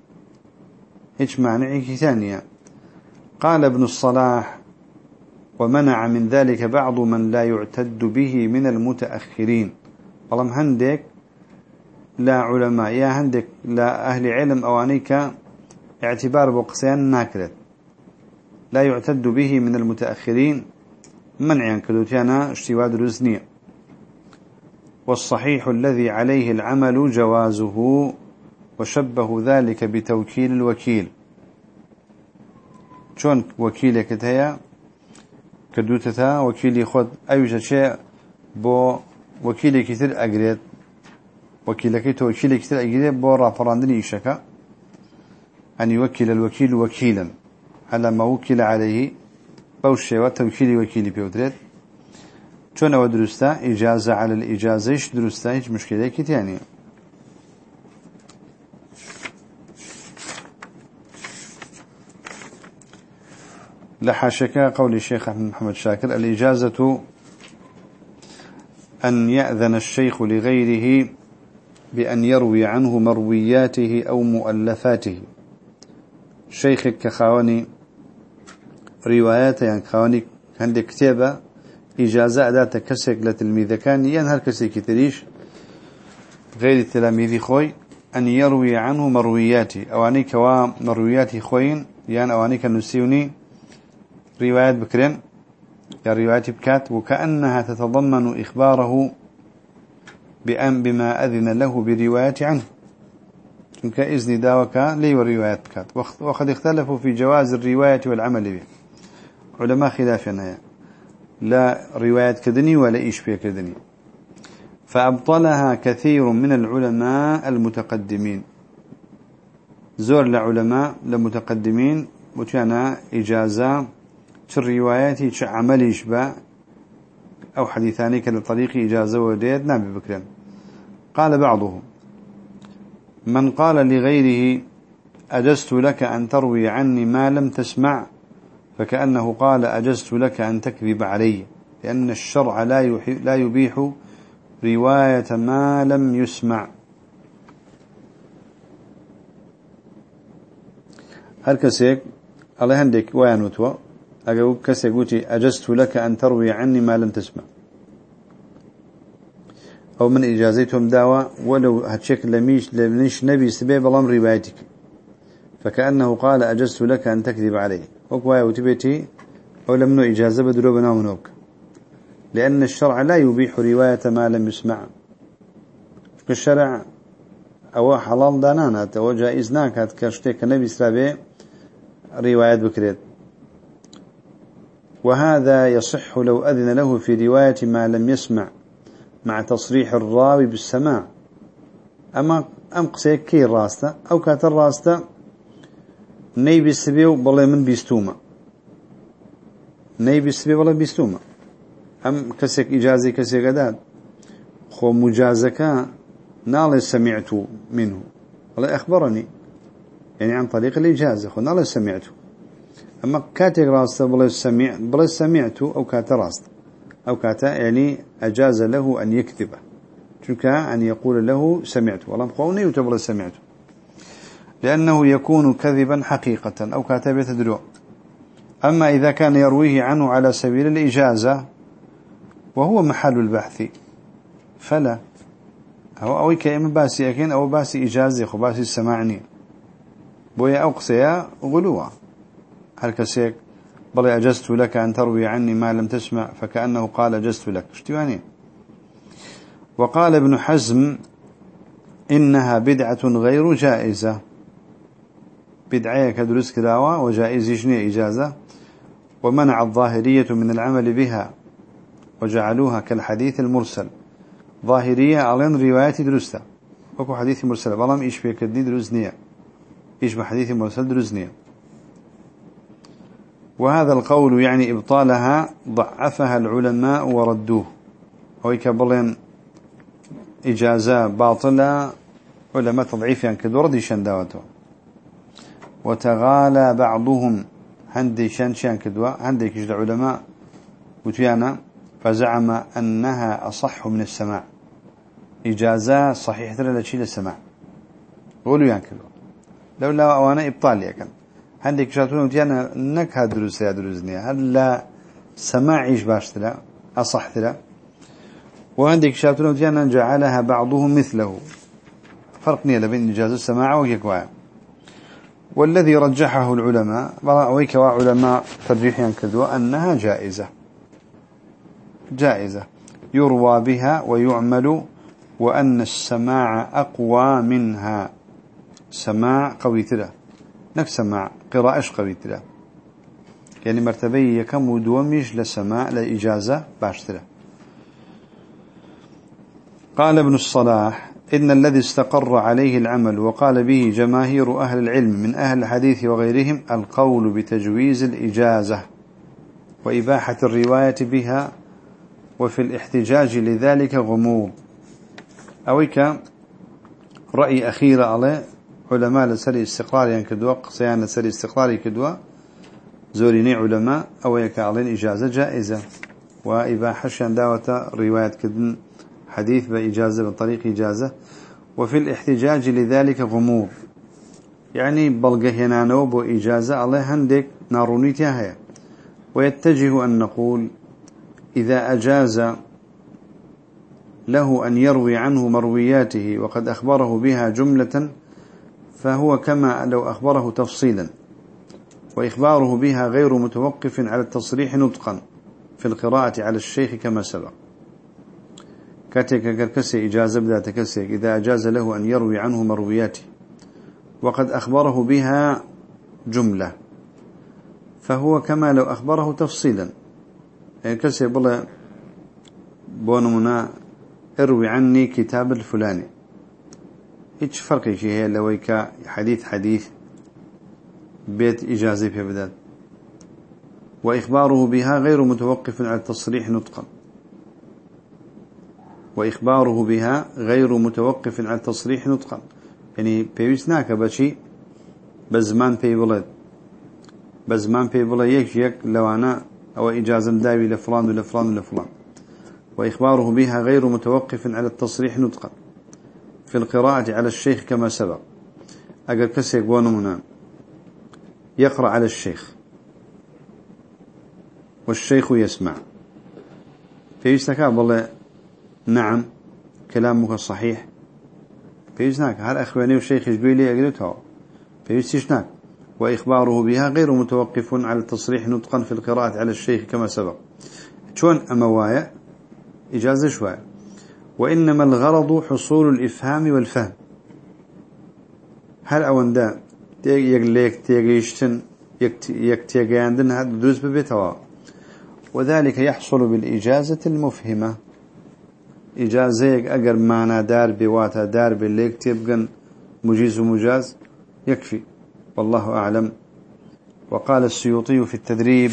إيش معنى ثانية. قال ابن الصلاح ومنع من ذلك بعض من لا يعتد به من المتأخرين. بلام هندك لا علماء يا هندك لا أهل علم أوانيك اعتبار بقسيان ناكرت لا يعتد به من المتأخرين. منعا كدوتيانا اشتواد رزنية. والصحيح الذي عليه العمل جوازه. وشبه ذلك بتوكيل الوكيل. شون وكيلك هيا كدوتتا وكيلي خود أيوجد شيء بو وكيلي كثير أجريت وكيلك تو وكيلي كثير أجريت بو رافراندني إيشكا أن يوكل الوكيل وكيلا على ما وكل عليه بوشي وتوكيلي وكيلي بيودريت شون أو درستا إجازة على الإجازة إيش درستا إيش مشكلة كتانية لحاشك قول الشيخ أحمد محمد شاكر. الإجازة أن يأذن الشيخ لغيره بأن يروي عنه مروياته أو مؤلفاته. شيخ كخواني رواياته يعني خواني عندك كتابة. إجازة أداة كسك لتلميذ كان ينهر كسك تريش غير التلاميذ خوي. أن يروي عنه مروياتي. أواني كوا مروياتي خوين. يعني أواني كنسيوني روايات بكرين. يا روايات بكات وكأنها تتضمن إخباره بأن بما أذن له برواية عنه. چونك إذن داوك لي وروايات بكات. وقد اختلفوا في جواز الرواية والعمل به. علماء خلافنا لا روايات كدني ولا إيش فيها كدني. فأبطلها كثير من العلماء المتقدمين. زور لعلماء لمتقدمين وكان إجازة شر رواياتي شو با أو حديثاني كان طريق إجازة وديت نابي بكرا قال بعضهم من قال لغيره أجزت لك أن تروي عني ما لم تسمع؟ فكأنه قال أجزت لك أن تكذب علي. لأن الشرع لا, لا يبيح رواية ما لم يسمع. هل كسيك الله هندك وين وتوى أقول كسيقوتي أجزت لك أن تروي عني ما لم تسمع. أو من إجازتهم دعوة ولو هتشك لميش لمنش نبي سبيب الله روايتك. فكأنه قال أجزت لك أن تكذب علي. وكوايا وتبيتي أو لم إجازة بدلو بنا منوك. لأن الشرع لا يبيح رواية ما لم يسمع. الشرع؟ أو حلال دانانات. أو جائز ناكات. كشتك نبي سلابي رواية بكريت. وهذا يصح لو أذن له في رواية ما لم يسمع مع تصريح الراوي بالسماع. أما أم قسيك كي الراسته أو كات الراسته ني بسبيو بلا من بيستوما. ني بسبيو بلا بيستوما. أم كسيك إجازي كسيك أداد خو مجازك نال سمعت منه. الله أخبرني. يعني عن طريق الإجازة خو نال سمعته أما كاتك راست بلا سمع بلا سمعت أو كات راست. أو كات يعني أجاز له أن يكذبه شنك أن يقول له سمعت. والله قوني وتبلا سمعت. لأنه يكون كذبا حقيقة أو كاتب يتدلو أما إذا كان يرويه عنه على سبيل الإجازة وهو محل البحث فلا. أو أو كأم باسي أكين أو باسي إجازة أو باسي السماعني بويا أقصيا غلوة هل كسيك؟ بل أجزت لك أن تروي عني ما لم تسمع فكأنه قال أجزت لك. اشتواني. وقال ابن حزم إنها بدعة غير جائزة. بدعية كدرس كداوة وجائز يجني إجازة. ومنع الظاهرية من العمل بها وجعلوها كالحديث المرسل. ظاهرية ألين رواية درسته وكو حديث مرسل. بلام إيش بيكدي درزنية إيش بحديث مرسل درزنية وهذا القول يعني إبطالها ضعفها العلماء وردوه. ويكبلين إجازة باطلة علماء تضعيف يعني كدوردي شنداوته وتغالى بعضهم عندي شان شان كدوا عندك جد علماء وتيانا فزعم أنها أصح من السماع. إجازة صحيحة لشيء السماع. قولوا يعني كدوا. لولا أوانا إبطال يكن عندك شاتون وتيانا نك هدروس يا دروزني هل لا سماع إيش باشتلا أصح تلا وعندك شاتون وتيانا جعلها بعضهم مثله. فرق نيلا بين إجازة السماع وكيكوايا والذي رجحه العلماء ويك علماء ترجيحيا كذوا أنها جائزة. جائزة. يروى بها ويعمل وأن السماع أقوى منها. سماع قوي تلا نفس سماع. قراءة قوي تلا يعني مرتبة كم ودومش لسماع لإجازة باشتلا قال ابن الصلاح إن الذي استقر عليه العمل وقال به جماهير أهل العلم من أهل الحديث وغيرهم القول بتجويز الإجازة وإباحة الرواية بها وفي الاحتجاج لذلك غموض. أويك رأي أخير على علماء لسري استقرار يعني كدوا قصيان لسري استقرار كدوا. زوريني علماء أويك على إجازة جائزة. وإباحة شان داوة رواية كدن حديث بإجازة من طريق إجازة. وفي الاحتجاج لذلك غموض. يعني بلغه هنا نوب وإجازة عليه هندك نارونيتها هي ويتجه أن نقول إذا أجاز له أن يروي عنه مروياته وقد أخبره بها جملة فهو كما لو أخبره تفصيلا وإخباره بها غير متوقف على التصريح نطقا في القراءة على الشيخ كما سبق. كاتيك كركسي إجازة بدا تكسي إذا أجاز له أن يروي عنه مروياته. وقد أخبره بها جملة. فهو كما لو أخبره تفصيلا. يعني كسي بلا بونمنا اروي عني كتاب الفلاني. إيش فرق شيء هي لويك حديث حديث بيت إجازة في بدات وإخباره بها غير متوقف على التصريح نطقا. وإخباره بها غير متوقف على التصريح نطقا. يعني بيوسناك بشي بزمان في بلد بزمان في بلد يك يك لو أنا أو إجازة داوي لفلان ولفلان ولفلان وإخباره بها غير متوقف على التصريح نطقا. في القراءة على الشيخ كما سبق. أقل كسيك ونمنا يقرأ على الشيخ. والشيخ يسمع. فيستكى بالله نعم كلامك صحيح. فيزناك هل أخواني والشيخ جبيلي أقلتها فيستشناك وإخباره بها غير متوقف على التصريح نطقا في القراءة على الشيخ كما سبق. شون أموايا إجازة شوية. وإنما الغرض حصول الإفهام والفهم. هل أون يقليك تيغيشتن يكتيغياندن هذا دروس ببيتوا؟ وذلك يحصل بالإجازة المفهمة. إجازيك أجر معنا دار بواتا دار بالليك تبقى مجيز ومجاز يكفي. والله أعلم. وقال السيوطي في التدريب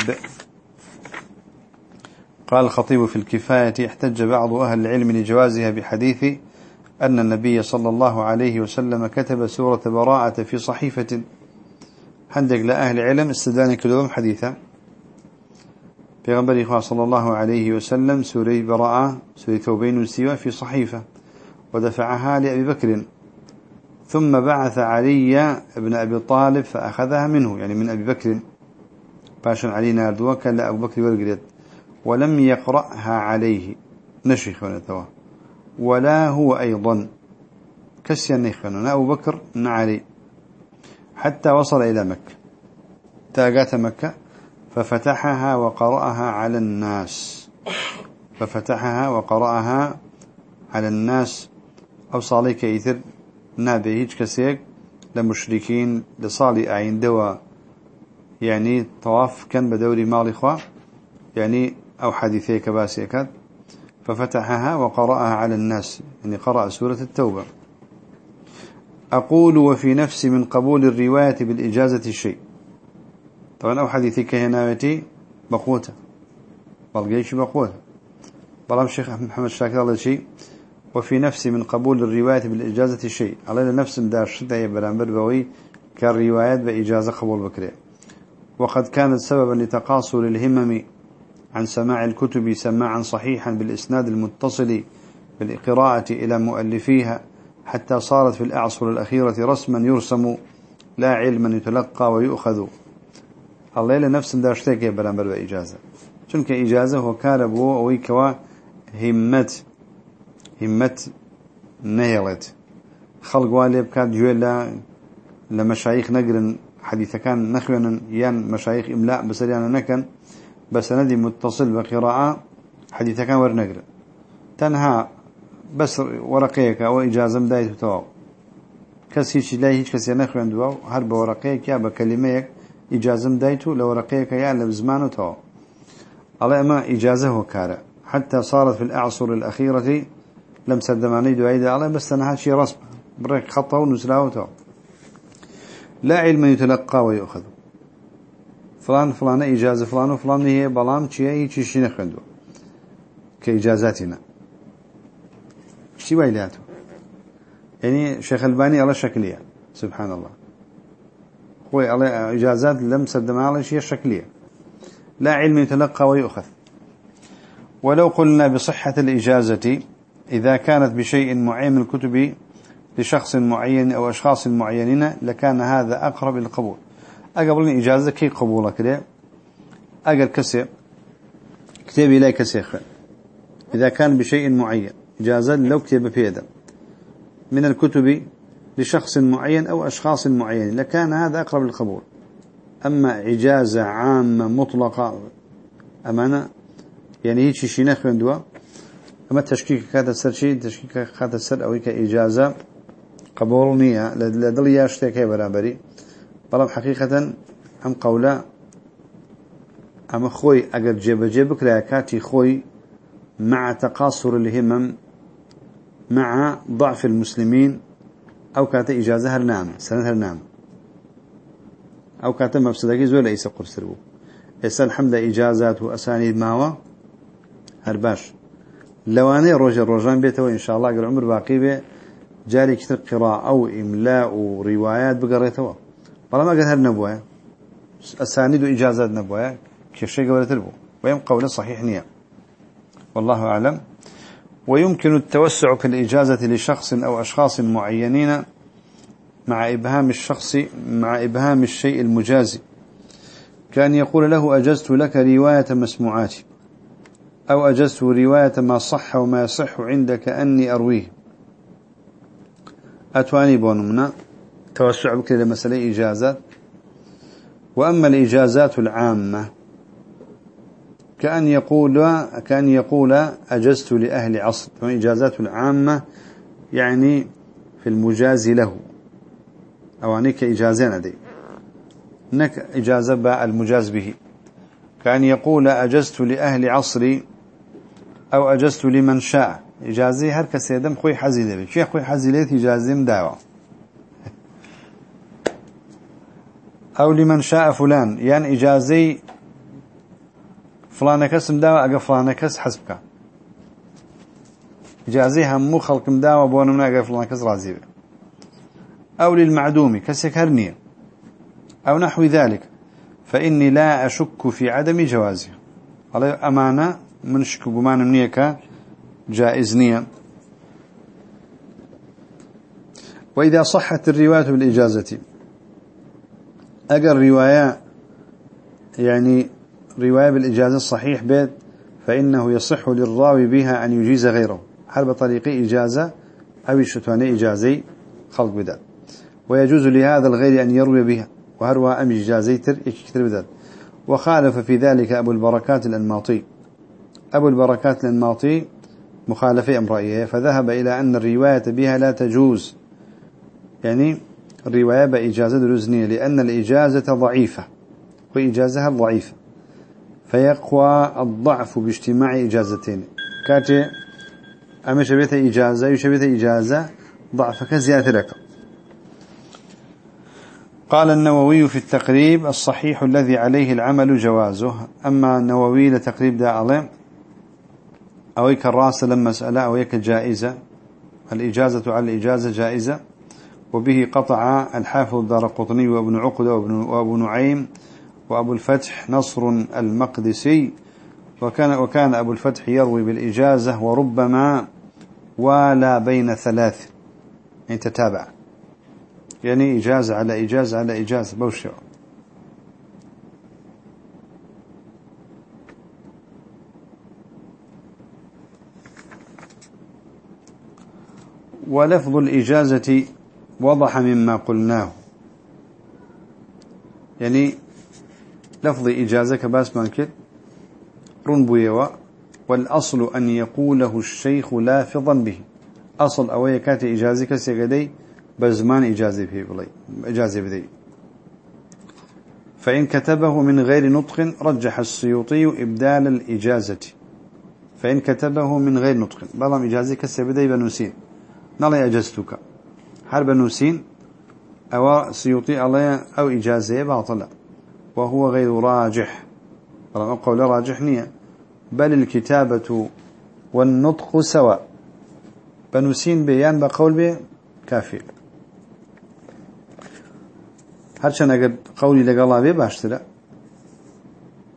قال الخطيب في الكفاية احتج بعض أهل العلم لجوازها بحديث أن النبي صلى الله عليه وسلم كتب سورة براءة في صحيفة. حدق لأهل علم استدان كلهم حديثا. في غنبري صلى الله عليه وسلم سوري براءة سوري ثوبين سوى في صحيفة ودفعها لأبي بكر. ثم بعث علي ابن أبي طالب فأخذها منه يعني من أبي بكر. باشا علي ناردوه كان لأبو بكر ورقدت ولم يقرأها عليه. نشيخ ونتوا ولا هو أيضا. كسيا نيخنا. أبو بكر علي. حتى وصل إلى مكة. تاقات مكة. ففتحها وقرأها على الناس. ففتحها وقرأها على الناس. أو صاليك إيثر. نابي هيج كسيك. لمشركين لصالي أعين دوا. يعني طواف كان بدوري مال إخوة. يعني أو حديثي كباسيكات ففتحها وقرأها على الناس يعني قرأ سورة التوبة. أقول وفي نفسي من قبول الرواية بالإجازة الشيء. طبعا أو حديثي كهناوتي بقوته. بلقيش بقوته. بلام الشيخ محمد شاكر الله شيء. وفي نفسي من قبول الرواية بالإجازة الشيء. على نفس مدار شدة برامبر بوي كالروايات بإجازة قبول بكري. وقد كانت سببا لتقاصر الهمم عن سماع الكتب سماعا صحيحا بالإسناد المتصل بالقراءة إلى مؤلفيها حتى صارت في الأعصر الأخيرة رسما يرسم لا علما يتلقى ويؤخذ. الليلة نفس داشتك برامبر بإجازة چونك إجازة. هو كاربو ويكوا همت همت نيلت خلق والي بكاد جويلا لمشايخ نقرن حديث كان نخونا يان مشايخ إملاء بسريانا نكن. بسندي متصل بقراءة حديث كان ورنقرن تنها بس ورقيك أو إجازة مدايت بتواو كسي هيش لا هيش كسي نخوان دواو. هر بورقيك يا بكلميك إجازة مدايتو لورقيك يا لبزمانو تواو الله ما إجازة وكارة حتى صارت في الأعصر الأخيرة لم سدماني دعيدة الله بس أنا شيء رسم. بريك خطه ونسلاوته لا علم يتلقى ويأخذ فلان فلان إجازة فلان وفلان هي بلام شيء هي شيء نخندو كإجازاتنا شي ويلاته يعني شيخ الباني على شكلية سبحان الله هو على إجازات لم سدم على شيء شكلية لا علم يتلقى ويؤخذ. ولو قلنا بصحة الإجازة إذا كانت بشيء معين من الكتب لشخص معين أو أشخاص معينين لكان هذا أقرب إلى أقبل إجازة كي قبولك ليه أقل كسي كتابي لا كسيخ إذا كان بشيء معين إجازة لو كتب بيدا من الكتب لشخص معين أو أشخاص معين لكان هذا أقرب للقبول. أما إجازة عامة مطلقة أمانة يعني هيك شيء نخوان دوا أما التشكيك كذا سر شيء تشكيك كذا سر أو كإجازة قبول نية لدل ياشتك برابري بلام حقيقة أم قولا؟ أما خوي أجر جيب جيبك لا كاتي خوي مع تقاصر الهمم مع ضعف المسلمين أو كانت إجازة هرنام سنة هرنام. أو كانت مفسدك زول ليس قرسربو إسا الحمد إجازات وأسانيد ماوا هرباش لواني روج الروجان بيته إن شاء الله قال عمر باقي بي جاري كتر قراءة أو إملاء وروايات بقريته. بلا ما قال هر أسانيد وإجازات نبويا كيف شيء قبل تربو ويم قول صحيح نية والله أعلم. ويمكن التوسع في الإجازة لشخص أو أشخاص معينين مع إبهام الشخص مع إبهام الشيء المجازي كان يقول له أجزت لك رواية مسموعاتي أو أجزت رواية ما صح وما يصح عندك أني أرويه. أتواني بونمنا؟ توسع بكل مسألة إجازات. وأما الإجازات العامة كأن يقول كأن يقول أجزت لأهل عصر. إجازات العامة يعني في المجاز له. أو أنك إجازين دي هناك إجازة باء المجاز به. كأن يقول أجزت لأهل عصري أو أجزت لمن شاء. إجازي هر كسيدم خوي حزي لبي. شيخ خوي حزي ليت إجازي مداوى أو لمن شاء فلان. يعني إجازي فلان كس مداوى أقا فلان كس حسبك. إجازي همو خلق مداوى بونمنا أقا فلان كس رازي بي. أو للمعدوم كسك هرنية أو نحو ذلك. فإني لا أشك في عدم جوازه على أمانة من شك بمان منيك جائز نية. وإذا صحت الرواية بالإجازة. أجر رواية يعني رواية بالإجازة الصحيح بيت فإنه يصح للراوي بها أن يجيز غيره. حرب طريق إجازة أو الشتوان إجازي خلق بدات ويجوز لهذا الغير أن يروي بها وهروى أم إجازيتر يكتر بذات. وخالف في ذلك أبو البركات الأنماطي. أبو البركات الأنماطي مخالفة أمرأيه فذهب إلى أن الرواية بها لا تجوز. يعني الرواية بإجازة رزنية لأن الإجازة ضعيفة وإجازها ضعيفة. فيقوى الضعف باجتماع إجازتين. كاتي أما شبيت إجازة يشبيت إجازة ضعفك زيادة لك. قال النووي في التقريب الصحيح الذي عليه العمل جوازه. أما النووي لتقريب دا عليه أويك الراس لما مسألة أويك جائزة الإجازة على الإجازة جائزة. وبه قطع الحافظ دار قطني وابن عقدة وابن, نعيم وأبو الفتح نصر المقدسي وكان, وكان أبو الفتح يروي بالإجازة وربما ولا بين ثلاث. يعني تتابع. يعني إجازة على إجازة على إجازة بوشع. ولفظ الإجازة وضح مما قلناه. يعني لفظ إجازة كباس مانكت رنبويوا والأصل أن يقوله الشيخ لافظا به. أصل أوي كانت إجازة كسيقدي بزمان إجازة فيه بلي إجازة بدي. فإن كتبه من غير نطق رجح السيوطي إبدال الإجازة. فإن كتبه من غير نطق بلام إجازة كسيقدي بنوسين نلا أجزتك حرب نوسين أو سيوطي عليه أو إجازة باطلة وهو غير راجح. قول راجح نية بل الكتابة والنطق سواء بنوسين بيان بقول به كافي هرشان أقد قولي لقال به باشترى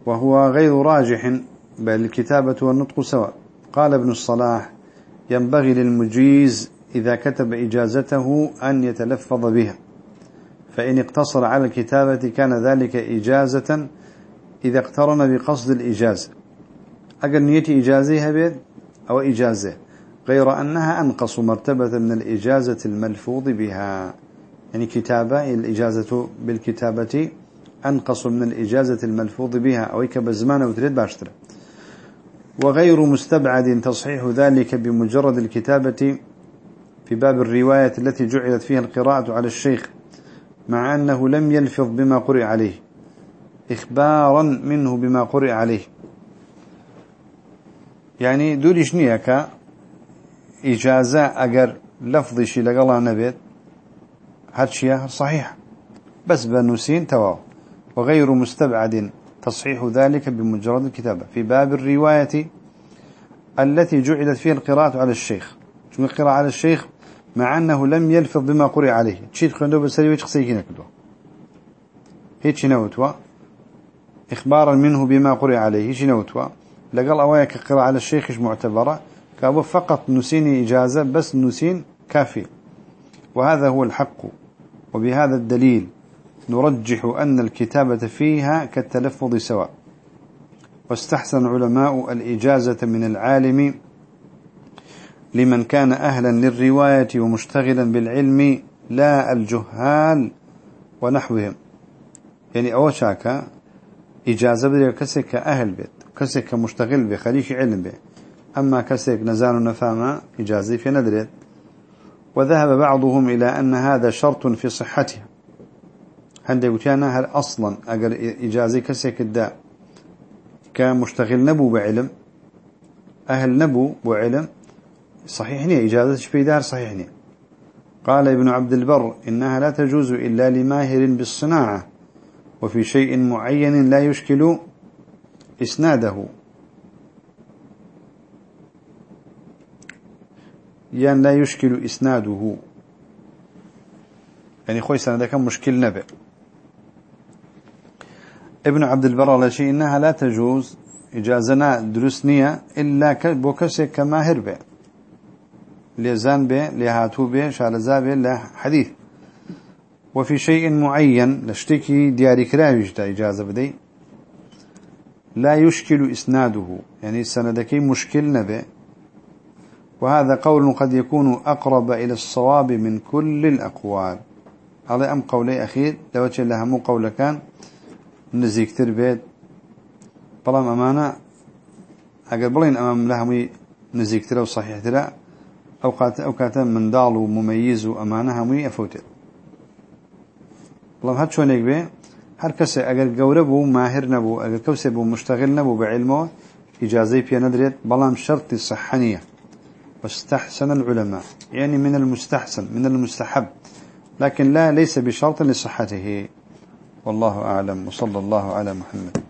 وهو غير راجح. بل الكتابة والنطق سواء قال ابن الصلاح ينبغي للمجيز إذا كتب إجازته أن يتلفظ بها. فإن اقتصر على الكتابة كان ذلك إجازة إذا اقترن بقصد الإجازة. أقل نيتي إجازيها بيد أو إجازة غير أنها أنقص مرتبة من الإجازة الملفوظ بها. يعني كتابة الإجازة بالكتابة أنقص من الإجازة الملفوظ بها. أو كبزمان أو تريد باشترة وغير مستبعد تصحيح ذلك بمجرد الكتابة في باب الرواية التي جعلت فيها القراءة على الشيخ مع أنه لم يلفظ بما قرئ عليه إخبارا منه بما قرئ عليه. يعني دوليش نيكا إجازة أجر لفظي شي لقلا نبيت هاتشيا صحيح. بس بنوسين تواو وغير مستبعد تصحيح ذلك بمجرد الكتابة. في باب الرواية التي جعلت فيها القراءة على الشيخ. شو القراءة على الشيخ؟ مع أنه لم يلفظ بما قرئ عليه. تشيد خندو بسري ويش قصيكي كدو هيتش نوتوا. إخبارا منه بما قرئ عليه. هيتش نوتوا. لقال أوايك قراءة على الشيخ معتبرة؟ كابو فقط نسين إجازة بس نسين كافي. وهذا هو الحق. وبهذا الدليل نرجح أن الكتابة فيها كالتلفظ سواء. واستحسن علماء الإجازة من العالم لمن كان أهلا للرواية ومشتغلا بالعلم لا الجهال ونحوهم. يعني أول شاكا إجازة بدي كسك أهل بيت كسك مشتغل به خليش علم به أما كسك نزال نفاما إجازة في ندريت. وذهب بعضهم إلى أن هذا شرط في صحتها. هندي كان هل أصلا أجر إجازة كسك الداء كمشتغل نبو بعلم أهل نبو بعلم صحيحني إجازة شبيدار صحيحني قال ابن عبد البر إنها لا تجوز إلا لماهر بالصناعة وفي شيء معين لا يشكل إسناده. يعني لا يشكل إسناده. يعني خوي سنة كان مشكل نبع ابن عبد البر على شيء إنها لا تجوز إجازنا درسنية إلا بوكسي كما هربع لزان به لهاتو به شارزا به لحديث وفي شيء معين لشتكي دياري كراويش إجازة بدي. لا يشكل إسناده يعني سندكي مشكل نبه وهذا قول قد يكون أقرب إلى الصواب من كل الأقوال. هذا أم قولي أخير لو تشي لها مو قول كان. نزيك تربيت بلام أمانة. أقربلين أمام لهم نزيك ترى وصحيح ترى. أوقات أوقات من دال ومميز وأمانة همي أفوتر بلام هاد شو نيك هر كسي اگر قوربو ماهر نبو كوسي بو مشتغل نبو بعلمه إجازي في ندريت بلام شرط الصحنية واستحسن العلماء. يعني من المستحسن من المستحب. لكن لا ليس بشرط لصحته. والله أعلم. وصلى الله على محمد.